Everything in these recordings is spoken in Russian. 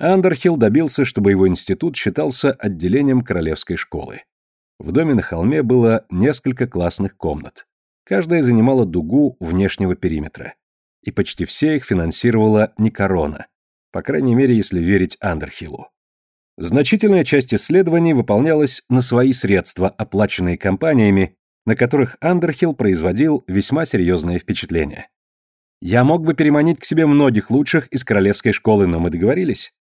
Андерхилл добился, чтобы его институт считался отделением королевской школы. В доме на холме было несколько классных комнат. Каждая занимала дугу внешнего периметра. И почти все их финансировала не корона, по крайней мере, если верить Андерхиллу. Значительная часть исследований выполнялась на свои средства, оплаченные компаниями, на которых Андерхилл производил весьма серьезное впечатление. Я мог бы переманить к себе многих лучших из королевской школы, но мы договорились.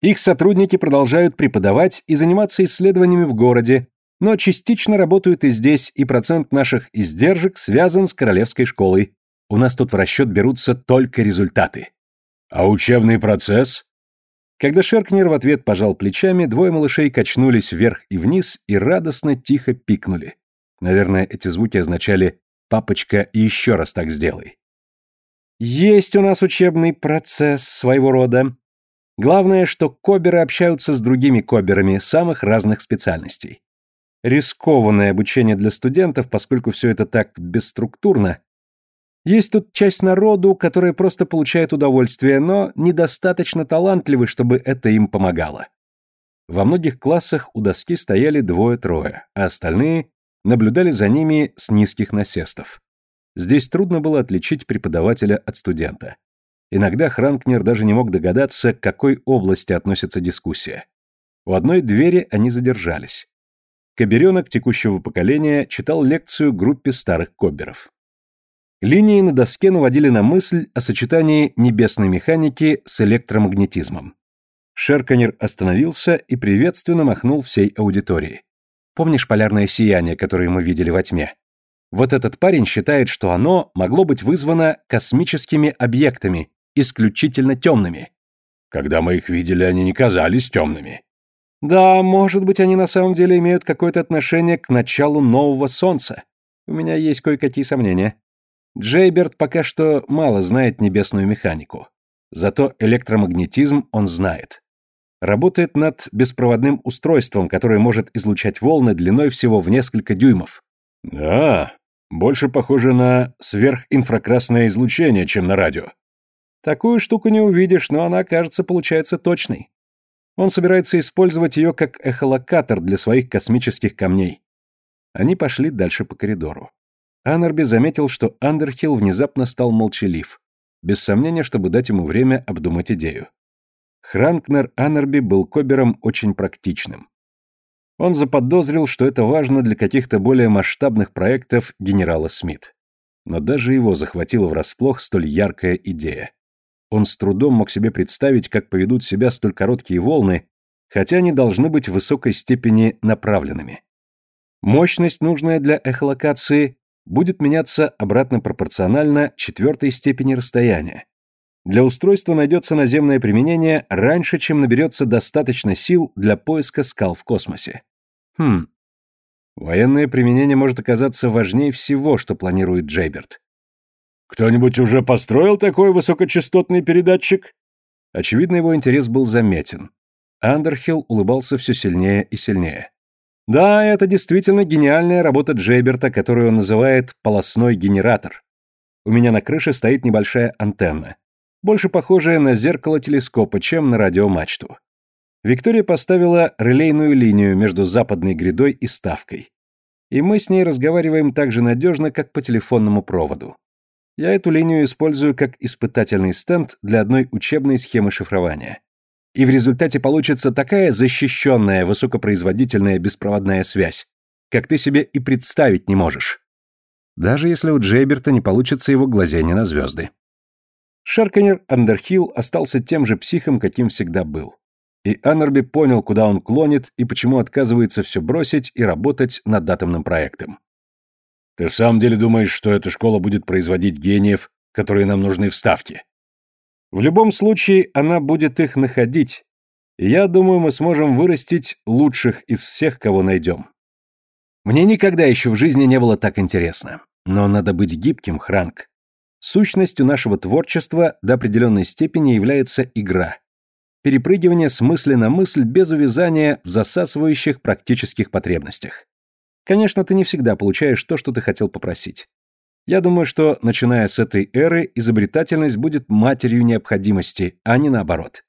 Их сотрудники продолжают преподавать и заниматься исследованиями в городе, но частично работают и здесь, и процент наших издержек связан с королевской школой. У нас тут в расчет берутся только результаты. А учебный процесс? Когда Шеркнер в ответ пожал плечами, двое малышей качнулись вверх и вниз и радостно тихо пикнули. Наверное, эти звуки означали «папочка, еще раз так сделай». Есть у нас учебный процесс своего рода. Главное, что коберы общаются с другими коберами самых разных специальностей. Рискованное обучение для студентов, поскольку все это так бесструктурно, есть тут часть народу, которая просто получает удовольствие, но недостаточно талантливы, чтобы это им помогало. Во многих классах у доски стояли двое-трое, а остальные наблюдали за ними с низких насестов. Здесь трудно было отличить преподавателя от студента. Иногда Хранкнер даже не мог догадаться, к какой области относится дискуссия. У одной двери они задержались. Коберенок текущего поколения читал лекцию группе старых кобберов. Линии на доске наводили на мысль о сочетании небесной механики с электромагнетизмом. Шерканер остановился и приветственно махнул всей аудитории. Помнишь полярное сияние, которое мы видели во тьме? Вот этот парень считает, что оно могло быть вызвано космическими объектами, исключительно темными. Когда мы их видели, они не казались темными. Да, может быть, они на самом деле имеют какое-то отношение к началу нового Солнца. У меня есть кое-какие сомнения. Джейберт пока что мало знает небесную механику. Зато электромагнетизм он знает. Работает над беспроводным устройством, которое может излучать волны длиной всего в несколько дюймов. Да, больше похоже на сверхинфракрасное излучение, чем на радио. Такую штуку не увидишь, но она, кажется, получается точной. Он собирается использовать ее как эхолокатор для своих космических камней. Они пошли дальше по коридору. Аннерби заметил, что Андерхилл внезапно стал молчалив, без сомнения, чтобы дать ему время обдумать идею. Хранкнер Аннерби был кобером очень практичным. Он заподозрил, что это важно для каких-то более масштабных проектов генерала Смит. Но даже его захватила врасплох столь яркая идея. Он с трудом мог себе представить, как поведут себя столь короткие волны, хотя они должны быть в высокой степени направленными. Мощность, нужная для эхолокации, будет меняться обратно пропорционально четвертой степени расстояния. Для устройства найдется наземное применение раньше, чем наберется достаточно сил для поиска скал в космосе. Хм. Военное применение может оказаться важнее всего, что планирует Джейберт. «Кто-нибудь уже построил такой высокочастотный передатчик?» Очевидно, его интерес был заметен. Андерхилл улыбался все сильнее и сильнее. Да, это действительно гениальная работа Джейберта, которую он называет «полосной генератор». У меня на крыше стоит небольшая антенна, больше похожая на зеркало телескопа, чем на радиомачту. Виктория поставила релейную линию между западной грядой и ставкой. И мы с ней разговариваем так же надежно, как по телефонному проводу. Я эту линию использую как испытательный стенд для одной учебной схемы шифрования и в результате получится такая защищенная высокопроизводительная беспроводная связь, как ты себе и представить не можешь. Даже если у Джейберта не получится его глазение на звезды. Шарканер Андерхилл остался тем же психом, каким всегда был. И Аннерби понял, куда он клонит и почему отказывается все бросить и работать над атомным проектом. «Ты в самом деле думаешь, что эта школа будет производить гениев, которые нам нужны в Ставке?» В любом случае, она будет их находить, и я думаю, мы сможем вырастить лучших из всех, кого найдем. Мне никогда еще в жизни не было так интересно. Но надо быть гибким, Хранк. Сущностью нашего творчества до определенной степени является игра. Перепрыгивание с мысли на мысль без увязания в засасывающих практических потребностях. Конечно, ты не всегда получаешь то, что ты хотел попросить. Я думаю, что, начиная с этой эры, изобретательность будет матерью необходимости, а не наоборот.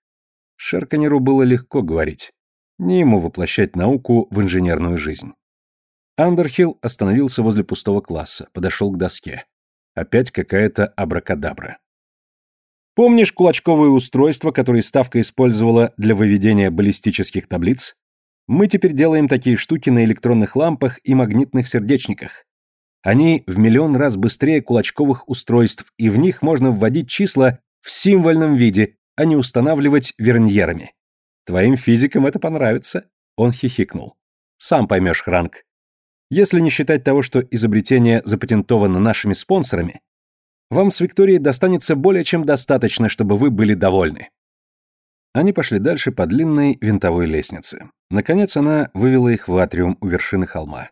Шерканеру было легко говорить. Не ему воплощать науку в инженерную жизнь. Андерхилл остановился возле пустого класса, подошел к доске. Опять какая-то абракадабра. Помнишь кулачковые устройства, которые Ставка использовала для выведения баллистических таблиц? Мы теперь делаем такие штуки на электронных лампах и магнитных сердечниках. Они в миллион раз быстрее кулачковых устройств, и в них можно вводить числа в символьном виде, а не устанавливать верньерами. Твоим физикам это понравится. Он хихикнул. Сам поймешь, Хранк. Если не считать того, что изобретение запатентовано нашими спонсорами, вам с Викторией достанется более чем достаточно, чтобы вы были довольны. Они пошли дальше по длинной винтовой лестнице. Наконец она вывела их в атриум у вершины холма.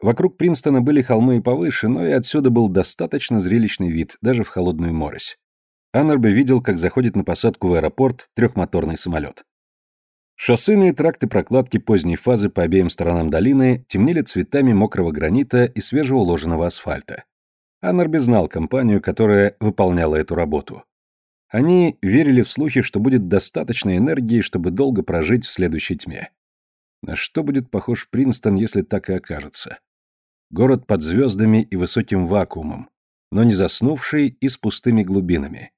Вокруг Принстона были холмы и повыше, но и отсюда был достаточно зрелищный вид, даже в холодную морось. Аннерби видел, как заходит на посадку в аэропорт трехмоторный самолет. Шоссейные тракты прокладки поздней фазы по обеим сторонам долины темнели цветами мокрого гранита и свежеуложенного асфальта. Аннерби знал компанию, которая выполняла эту работу. Они верили в слухи, что будет достаточно энергии, чтобы долго прожить в следующей тьме. На что будет похож Принстон, если так и окажется? Город под звездами и высоким вакуумом, но не заснувший и с пустыми глубинами.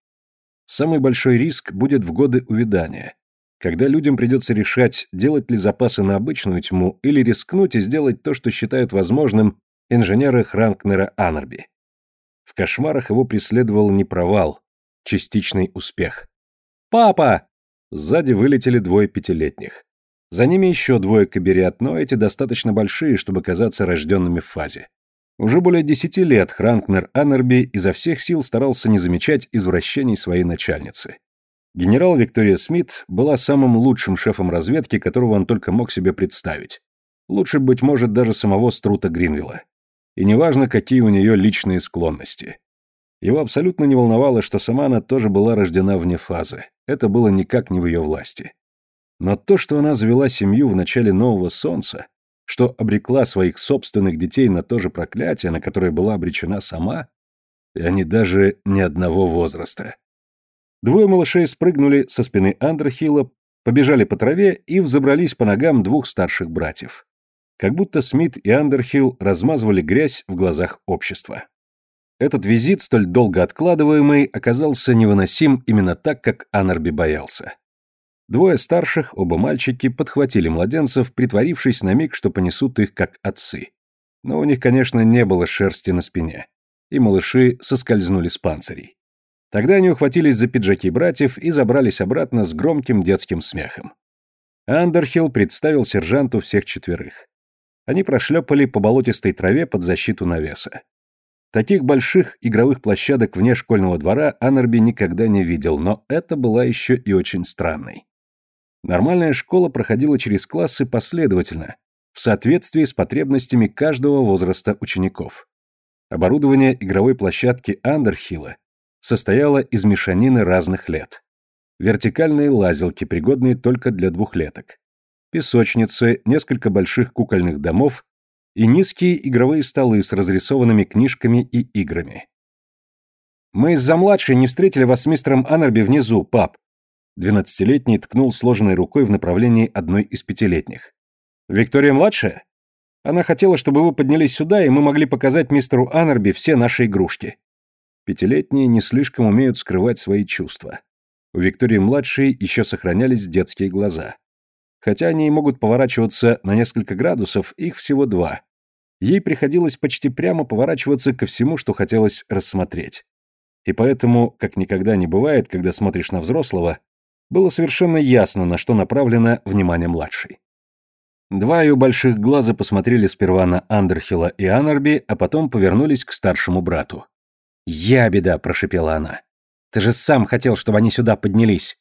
Самый большой риск будет в годы увядания, когда людям придется решать, делать ли запасы на обычную тьму или рискнуть и сделать то, что считают возможным инженеры Хранкнера Аннерби. В кошмарах его преследовал не провал, частичный успех. «Папа!» Сзади вылетели двое пятилетних. За ними еще двое каберят, но эти достаточно большие, чтобы казаться рожденными в фазе. Уже более десяти лет Хранкнер Аннерби изо всех сил старался не замечать извращений своей начальницы. Генерал Виктория Смит была самым лучшим шефом разведки, которого он только мог себе представить. Лучше, быть может, даже самого Струта Гринвилла. И неважно, какие у нее личные склонности. Его абсолютно не волновало, что сама она тоже была рождена вне фазы. Это было никак не в ее власти. Но то, что она завела семью в начале нового солнца, что обрекла своих собственных детей на то же проклятие, на которое была обречена сама, и они даже ни одного возраста. Двое малышей спрыгнули со спины Андерхилла, побежали по траве и взобрались по ногам двух старших братьев. Как будто Смит и Андерхилл размазывали грязь в глазах общества. Этот визит, столь долго откладываемый, оказался невыносим именно так, как Аннерби боялся. Двое старших, оба мальчики, подхватили младенцев, притворившись на миг, что понесут их как отцы. Но у них, конечно, не было шерсти на спине, и малыши соскользнули с панцирей. Тогда они ухватились за пиджаки братьев и забрались обратно с громким детским смехом. Андерхилл представил сержанту всех четверых. Они прошлепали по болотистой траве под защиту навеса. Таких больших игровых площадок вне школьного двора Аннерби никогда не видел, но это была еще и очень странной. Нормальная школа проходила через классы последовательно, в соответствии с потребностями каждого возраста учеников. Оборудование игровой площадки Андерхилла состояло из мешанины разных лет. Вертикальные лазилки, пригодные только для двухлеток. Песочницы, несколько больших кукольных домов и низкие игровые столы с разрисованными книжками и играми. «Мы из-за младшей не встретили вас с мистером Аннерби внизу, пап», Двенадцатилетний ткнул сложенной рукой в направлении одной из пятилетних. «Виктория младшая? Она хотела, чтобы вы поднялись сюда, и мы могли показать мистеру Аннерби все наши игрушки». Пятилетние не слишком умеют скрывать свои чувства. У Виктории младшей еще сохранялись детские глаза. Хотя они и могут поворачиваться на несколько градусов, их всего два. Ей приходилось почти прямо поворачиваться ко всему, что хотелось рассмотреть. И поэтому, как никогда не бывает, когда смотришь на взрослого, было совершенно ясно, на что направлено внимание младшей. Два ее больших глаза посмотрели сперва на Андерхилла и Анарби, а потом повернулись к старшему брату. «Я беда», — прошепела она. «Ты же сам хотел, чтобы они сюда поднялись».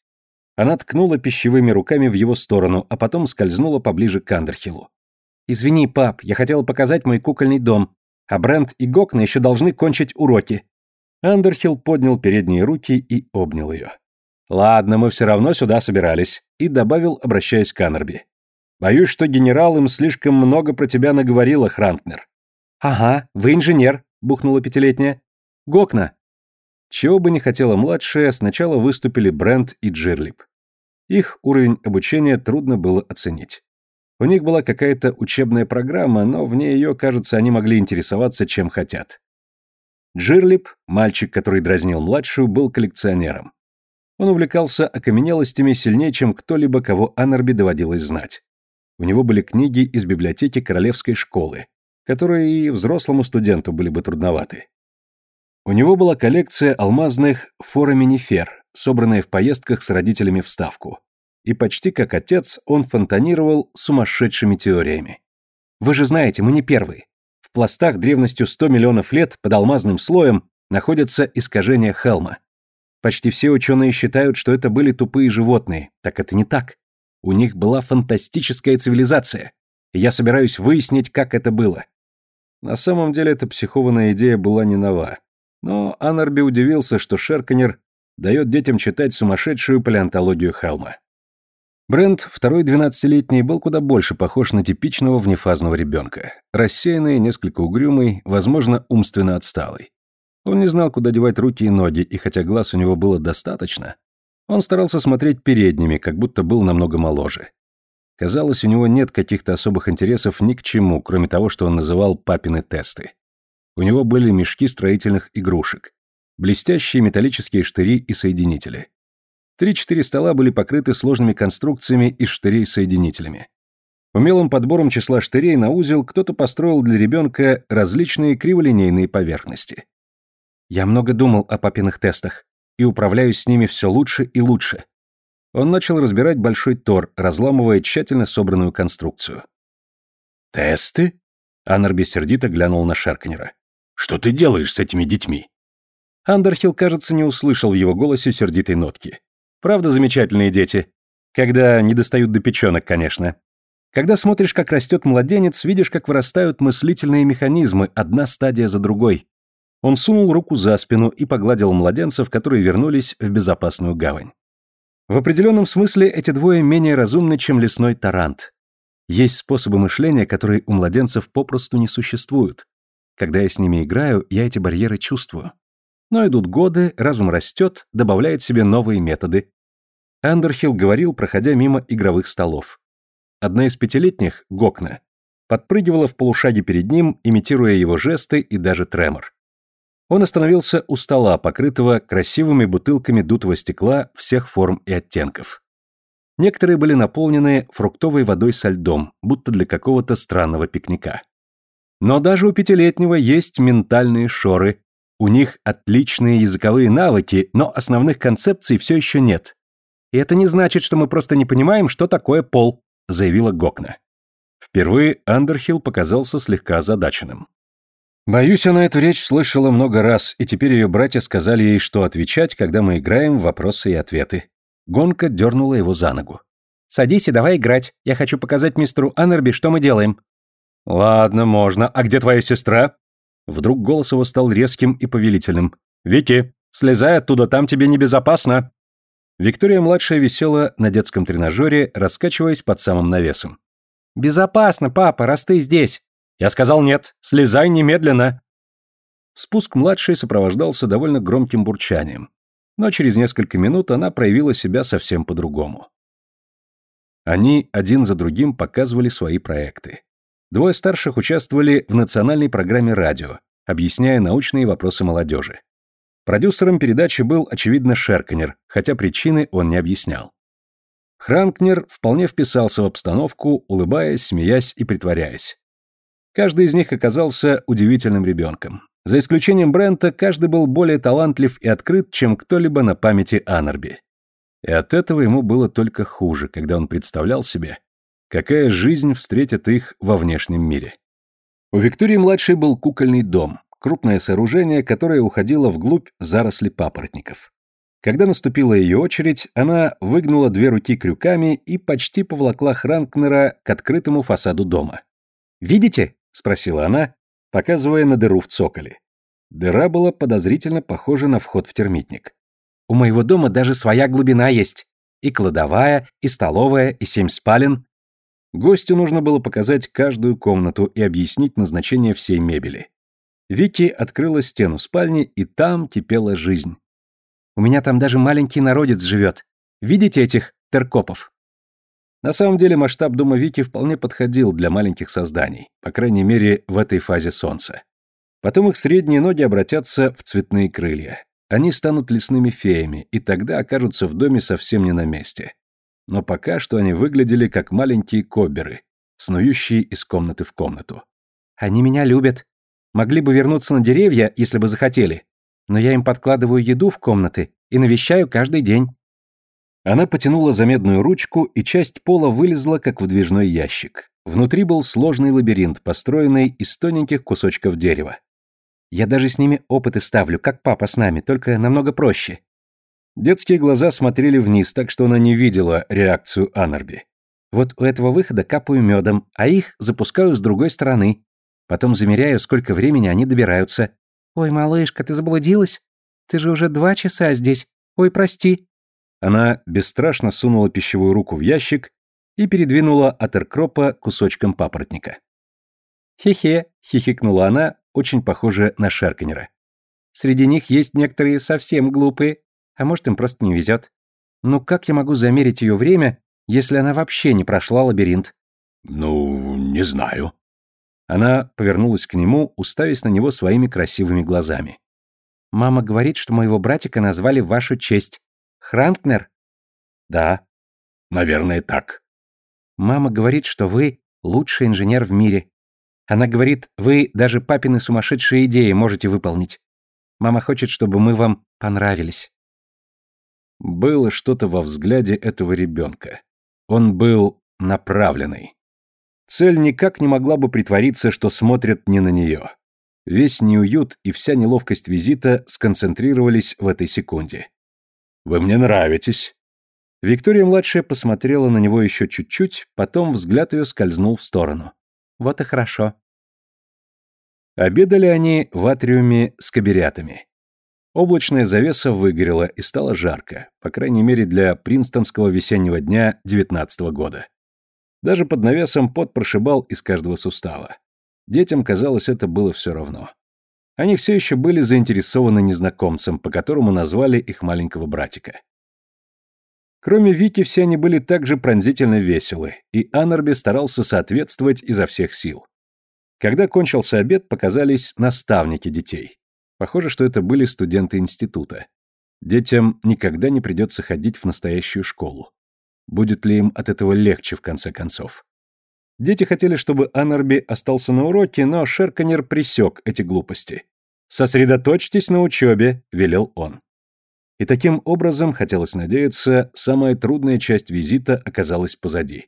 Она ткнула пищевыми руками в его сторону, а потом скользнула поближе к Андерхиллу. «Извини, пап, я хотела показать мой кукольный дом, а Брент и Гокна еще должны кончить уроки». Андерхилл поднял передние руки и обнял ее. «Ладно, мы все равно сюда собирались», и добавил, обращаясь к Аннерби. «Боюсь, что генерал им слишком много про тебя наговорила, Хранкнер». «Ага, вы инженер», — бухнула пятилетняя. «Гокна». Чего бы не хотела младшая, сначала выступили Брент и Джирлип. Их уровень обучения трудно было оценить. У них была какая-то учебная программа, но вне ее, кажется, они могли интересоваться чем хотят. Джирлип, мальчик, который дразнил младшую, был коллекционером. Он увлекался окаменелостями сильнее, чем кто-либо, кого Аннерби доводилось знать. У него были книги из библиотеки Королевской школы, которые и взрослому студенту были бы трудноваты. У него была коллекция алмазных фораминифер, собранная в поездках с родителями в Ставку. И почти как отец он фонтанировал сумасшедшими теориями. Вы же знаете, мы не первые. В пластах древностью 100 миллионов лет под алмазным слоем находятся искажения Хелма. Почти все ученые считают, что это были тупые животные. Так это не так. У них была фантастическая цивилизация. Я собираюсь выяснить, как это было. На самом деле эта психованная идея была не нова. Но Анарби удивился, что Шерканер дает детям читать сумасшедшую палеонтологию Хелма. Брент, второй двенадцатилетний, был куда больше похож на типичного внефазного ребенка. Рассеянный, несколько угрюмый, возможно, умственно отсталый. Он не знал, куда девать руки и ноги, и хотя глаз у него было достаточно, он старался смотреть передними, как будто был намного моложе. Казалось, у него нет каких-то особых интересов ни к чему, кроме того, что он называл папины тесты. У него были мешки строительных игрушек, блестящие металлические штыри и соединители. Три-четыре стола были покрыты сложными конструкциями из штырей с соединителями. Умелым подбором числа штырей на узел кто-то построил для ребенка различные криволинейные поверхности. Я много думал о папиных тестах и управляюсь с ними все лучше и лучше. Он начал разбирать большой тор, разламывая тщательно собранную конструкцию. «Тесты?» Аннерби сердито глянул на Шерканера. «Что ты делаешь с этими детьми?» Андерхилл, кажется, не услышал в его голосе сердитой нотки. «Правда, замечательные дети? Когда не достают до печенок, конечно. Когда смотришь, как растет младенец, видишь, как вырастают мыслительные механизмы, одна стадия за другой. Он сунул руку за спину и погладил младенцев, которые вернулись в безопасную гавань. В определенном смысле эти двое менее разумны, чем лесной тарант. Есть способы мышления, которые у младенцев попросту не существуют. Когда я с ними играю, я эти барьеры чувствую. Но идут годы, разум растет, добавляет себе новые методы. Андерхилл говорил, проходя мимо игровых столов. Одна из пятилетних, Гокна, подпрыгивала в полушаге перед ним, имитируя его жесты и даже тремор. Он остановился у стола, покрытого красивыми бутылками дутого стекла всех форм и оттенков. Некоторые были наполнены фруктовой водой со льдом, будто для какого-то странного пикника. Но даже у пятилетнего есть ментальные шоры, у них отличные языковые навыки, но основных концепций все еще нет. И это не значит, что мы просто не понимаем, что такое пол, заявила Гокна. Впервые Андерхилл показался слегка озадаченным. Боюсь, она эту речь слышала много раз, и теперь ее братья сказали ей, что отвечать, когда мы играем в вопросы и ответы. Гонка дернула его за ногу. «Садись и давай играть. Я хочу показать мистеру Аннерби, что мы делаем». «Ладно, можно. А где твоя сестра?» Вдруг голос его стал резким и повелительным. «Вики, слезай оттуда, там тебе небезопасно!» Виктория-младшая висела на детском тренажере, раскачиваясь под самым навесом. «Безопасно, папа, раз ты здесь!» Я сказал нет, слезай немедленно. Спуск младшей сопровождался довольно громким бурчанием, но через несколько минут она проявила себя совсем по-другому. Они один за другим показывали свои проекты. Двое старших участвовали в национальной программе радио, объясняя научные вопросы молодежи. Продюсером передачи был, очевидно, Шерканер, хотя причины он не объяснял. Хранкнер вполне вписался в обстановку, улыбаясь, смеясь и притворяясь. Каждый из них оказался удивительным ребенком. За исключением Брента, каждый был более талантлив и открыт, чем кто-либо на памяти Анарби. И от этого ему было только хуже, когда он представлял себе, какая жизнь встретит их во внешнем мире. У Виктории-младшей был кукольный дом, крупное сооружение, которое уходило вглубь заросли папоротников. Когда наступила ее очередь, она выгнула две руки крюками и почти поволокла Хранкнера к открытому фасаду дома. «Видите? спросила она, показывая на дыру в цоколе. Дыра была подозрительно похожа на вход в термитник. У моего дома даже своя глубина есть. И кладовая, и столовая, и семь спален. Гостю нужно было показать каждую комнату и объяснить назначение всей мебели. Вики открыла стену спальни, и там кипела жизнь. У меня там даже маленький народец живет. Видите этих Теркопов. На самом деле масштаб дома Вики вполне подходил для маленьких созданий, по крайней мере, в этой фазе солнца. Потом их средние ноги обратятся в цветные крылья. Они станут лесными феями, и тогда окажутся в доме совсем не на месте. Но пока что они выглядели как маленькие кобберы, снующие из комнаты в комнату. «Они меня любят. Могли бы вернуться на деревья, если бы захотели. Но я им подкладываю еду в комнаты и навещаю каждый день». Она потянула за медную ручку, и часть пола вылезла, как выдвижной ящик. Внутри был сложный лабиринт, построенный из тоненьких кусочков дерева. Я даже с ними опыты ставлю, как папа с нами, только намного проще. Детские глаза смотрели вниз, так что она не видела реакцию Анарби. Вот у этого выхода капаю медом, а их запускаю с другой стороны. Потом замеряю, сколько времени они добираются. Ой, малышка, ты заблудилась? Ты же уже два часа здесь. Ой, прости. Она бесстрашно сунула пищевую руку в ящик и передвинула от эркропа кусочком папоротника. «Хе-хе», — хихикнула она, очень похожая на Шерканера. «Среди них есть некоторые совсем глупые, а может, им просто не везет. Ну как я могу замерить ее время, если она вообще не прошла лабиринт?» «Ну, не знаю». Она повернулась к нему, уставясь на него своими красивыми глазами. «Мама говорит, что моего братика назвали в вашу честь. Хранкнер?» «Да». «Наверное, так». «Мама говорит, что вы лучший инженер в мире. Она говорит, вы даже папины сумасшедшие идеи можете выполнить. Мама хочет, чтобы мы вам понравились». Было что-то во взгляде этого ребенка. Он был направленный. Цель никак не могла бы притвориться, что смотрит не на нее. Весь неуют и вся неловкость визита сконцентрировались в этой секунде. Вы мне нравитесь». Виктория-младшая посмотрела на него еще чуть-чуть, потом взгляд ее скользнул в сторону. «Вот и хорошо». Обедали они в атриуме с каберятами. Облачная завеса выгорела и стало жарко, по крайней мере для принстонского весеннего дня девятнадцатого года. Даже под навесом пот прошибал из каждого сустава. Детям, казалось, это было все равно. Они все еще были заинтересованы незнакомцем, по которому назвали их маленького братика. Кроме Вики, все они были также пронзительно веселы, и Аннерби старался соответствовать изо всех сил. Когда кончился обед, показались наставники детей. Похоже, что это были студенты института. Детям никогда не придется ходить в настоящую школу. Будет ли им от этого легче, в конце концов? Дети хотели, чтобы Анарби остался на уроке, но Шерканер присек эти глупости. «Сосредоточьтесь на учебе», — велел он. И таким образом, хотелось надеяться, самая трудная часть визита оказалась позади.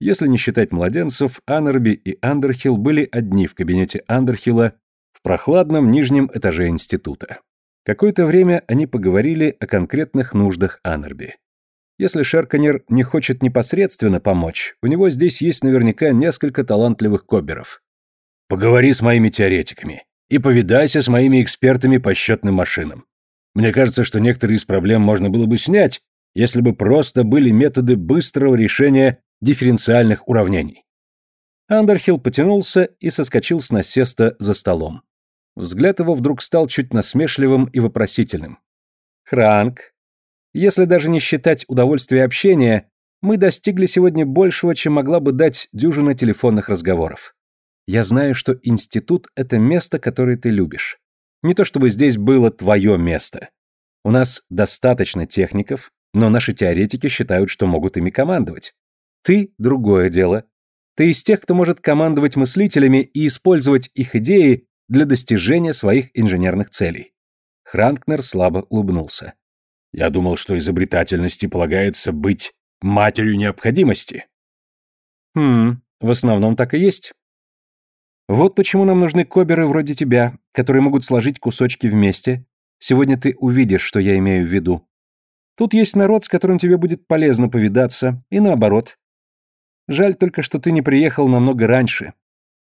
Если не считать младенцев, Анарби и Андерхилл были одни в кабинете Андерхилла в прохладном нижнем этаже института. Какое-то время они поговорили о конкретных нуждах Анарби. Если Шерканер не хочет непосредственно помочь, у него здесь есть наверняка несколько талантливых коберов. Поговори с моими теоретиками и повидайся с моими экспертами по счетным машинам. Мне кажется, что некоторые из проблем можно было бы снять, если бы просто были методы быстрого решения дифференциальных уравнений. Андерхилл потянулся и соскочил с насеста за столом. Взгляд его вдруг стал чуть насмешливым и вопросительным. «Хранк, если даже не считать удовольствия общения, мы достигли сегодня большего, чем могла бы дать дюжина телефонных разговоров. Я знаю, что институт — это место, которое ты любишь. Не то чтобы здесь было твое место. У нас достаточно техников, но наши теоретики считают, что могут ими командовать. Ты — другое дело. Ты из тех, кто может командовать мыслителями и использовать их идеи для достижения своих инженерных целей. Хранкнер слабо улыбнулся. Я думал, что изобретательности полагается быть матерью необходимости. Хм, в основном так и есть. Вот почему нам нужны коберы вроде тебя, которые могут сложить кусочки вместе. Сегодня ты увидишь, что я имею в виду. Тут есть народ, с которым тебе будет полезно повидаться, и наоборот. Жаль только, что ты не приехал намного раньше.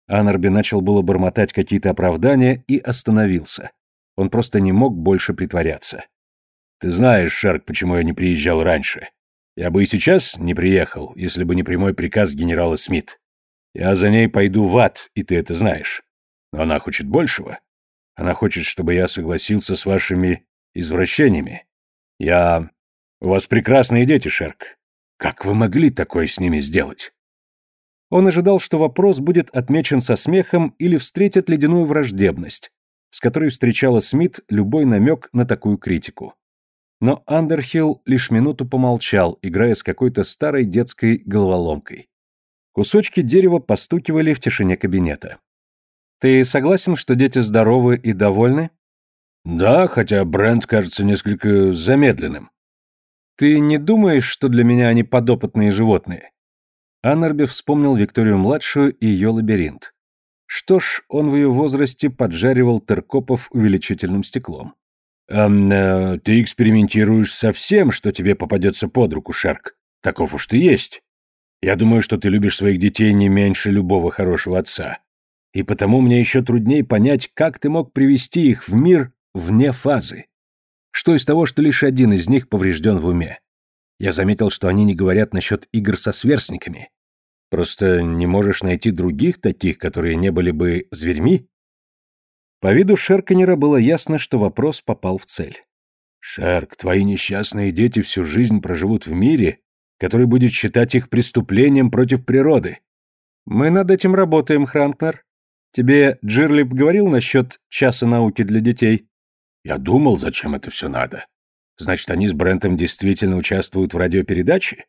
Анарби начал было бормотать какие-то оправдания и остановился. Он просто не мог больше притворяться. Ты знаешь, Шарк, почему я не приезжал раньше. Я бы и сейчас не приехал, если бы не прямой приказ генерала Смит. Я за ней пойду в ад, и ты это знаешь. Но она хочет большего. Она хочет, чтобы я согласился с вашими извращениями. Я... У вас прекрасные дети, Шерк. Как вы могли такое с ними сделать? Он ожидал, что вопрос будет отмечен со смехом или встретит ледяную враждебность, с которой встречала Смит любой намек на такую критику. Но Андерхилл лишь минуту помолчал, играя с какой-то старой детской головоломкой. Кусочки дерева постукивали в тишине кабинета. «Ты согласен, что дети здоровы и довольны?» «Да, хотя Брент кажется несколько замедленным». «Ты не думаешь, что для меня они подопытные животные?» Аннерби вспомнил Викторию-младшую и ее лабиринт. Что ж, он в ее возрасте поджаривал теркопов увеличительным стеклом. «Эм, э, ты экспериментируешь со всем, что тебе попадется под руку, Шарк. Таков уж ты есть. Я думаю, что ты любишь своих детей не меньше любого хорошего отца. И потому мне еще труднее понять, как ты мог привести их в мир вне фазы. Что из того, что лишь один из них поврежден в уме? Я заметил, что они не говорят насчет игр со сверстниками. Просто не можешь найти других таких, которые не были бы зверьми? По виду Шерканера было ясно, что вопрос попал в цель. «Шерк, твои несчастные дети всю жизнь проживут в мире, который будет считать их преступлением против природы». «Мы над этим работаем, Хранкнер. Тебе Джирлип говорил насчет часа науки для детей?» «Я думал, зачем это все надо. Значит, они с Брентом действительно участвуют в радиопередаче?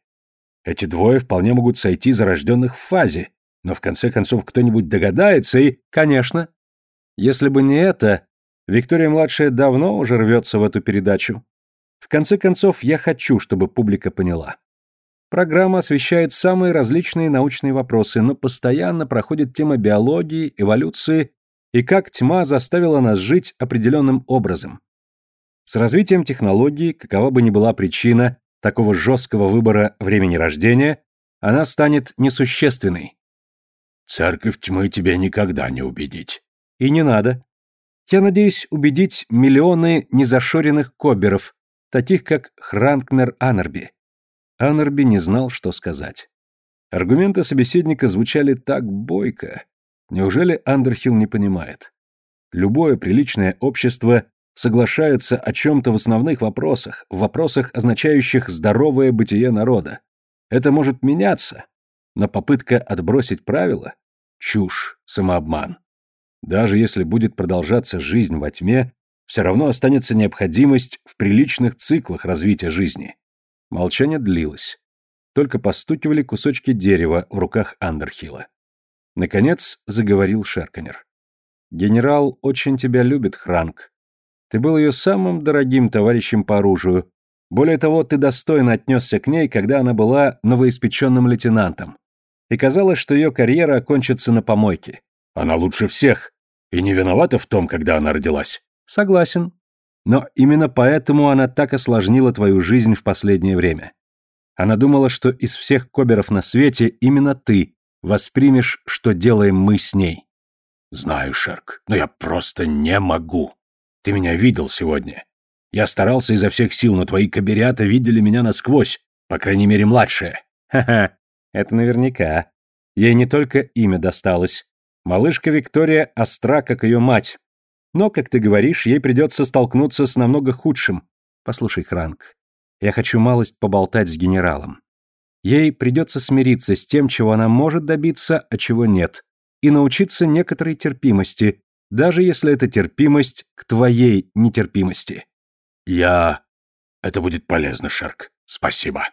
Эти двое вполне могут сойти за рожденных в фазе, но в конце концов кто-нибудь догадается и... Конечно. Если бы не это, Виктория-младшая давно уже рвется в эту передачу. В конце концов, я хочу, чтобы публика поняла. Программа освещает самые различные научные вопросы, но постоянно проходит тема биологии, эволюции и как тьма заставила нас жить определенным образом. С развитием технологий, какова бы ни была причина такого жесткого выбора времени рождения, она станет несущественной. Церковь тьмы тебя никогда не убедить. И не надо. Я надеюсь убедить миллионы незашоренных коберов, таких как Хранкнер Аннерби. Аннерби не знал, что сказать. Аргументы собеседника звучали так бойко. Неужели Андерхилл не понимает? Любое приличное общество соглашаются о чем-то в основных вопросах, в вопросах, означающих здоровое бытие народа. Это может меняться, но попытка отбросить правила – чушь, самообман. Даже если будет продолжаться жизнь во тьме, все равно останется необходимость в приличных циклах развития жизни. Молчание длилось. Только постукивали кусочки дерева в руках Андерхилла. Наконец заговорил Шерканер. «Генерал очень тебя любит, Хранк. Ты был ее самым дорогим товарищем по оружию. Более того, ты достойно отнесся к ней, когда она была новоиспеченным лейтенантом. И казалось, что ее карьера окончится на помойке. Она лучше всех. И не виновата в том, когда она родилась. Согласен. Но именно поэтому она так осложнила твою жизнь в последнее время. Она думала, что из всех коберов на свете именно ты воспримешь, что делаем мы с ней. Знаю, Шерк, но я просто не могу. Ты меня видел сегодня. Я старался изо всех сил, но твои каберята видели меня насквозь, по крайней мере, младшая. Ха-ха, это наверняка. Ей не только имя досталось. Малышка Виктория остра, как ее мать. Но, как ты говоришь, ей придется столкнуться с намного худшим. Послушай, Хранк, я хочу малость поболтать с генералом. Ей придется смириться с тем, чего она может добиться, а чего нет, и научиться некоторой терпимости, даже если это терпимость к твоей нетерпимости. Я... Это будет полезно, Шарк. Спасибо.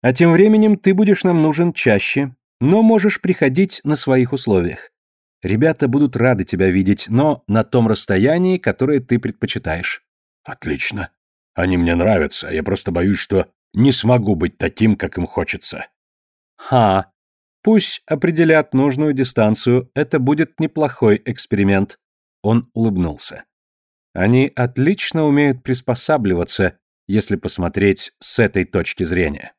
А тем временем ты будешь нам нужен чаще, но можешь приходить на своих условиях. Ребята будут рады тебя видеть, но на том расстоянии, которое ты предпочитаешь. Отлично. Они мне нравятся, я просто боюсь, что не смогу быть таким, как им хочется. Ха, Пусть определят нужную дистанцию, это будет неплохой эксперимент. Он улыбнулся. Они отлично умеют приспосабливаться, если посмотреть с этой точки зрения.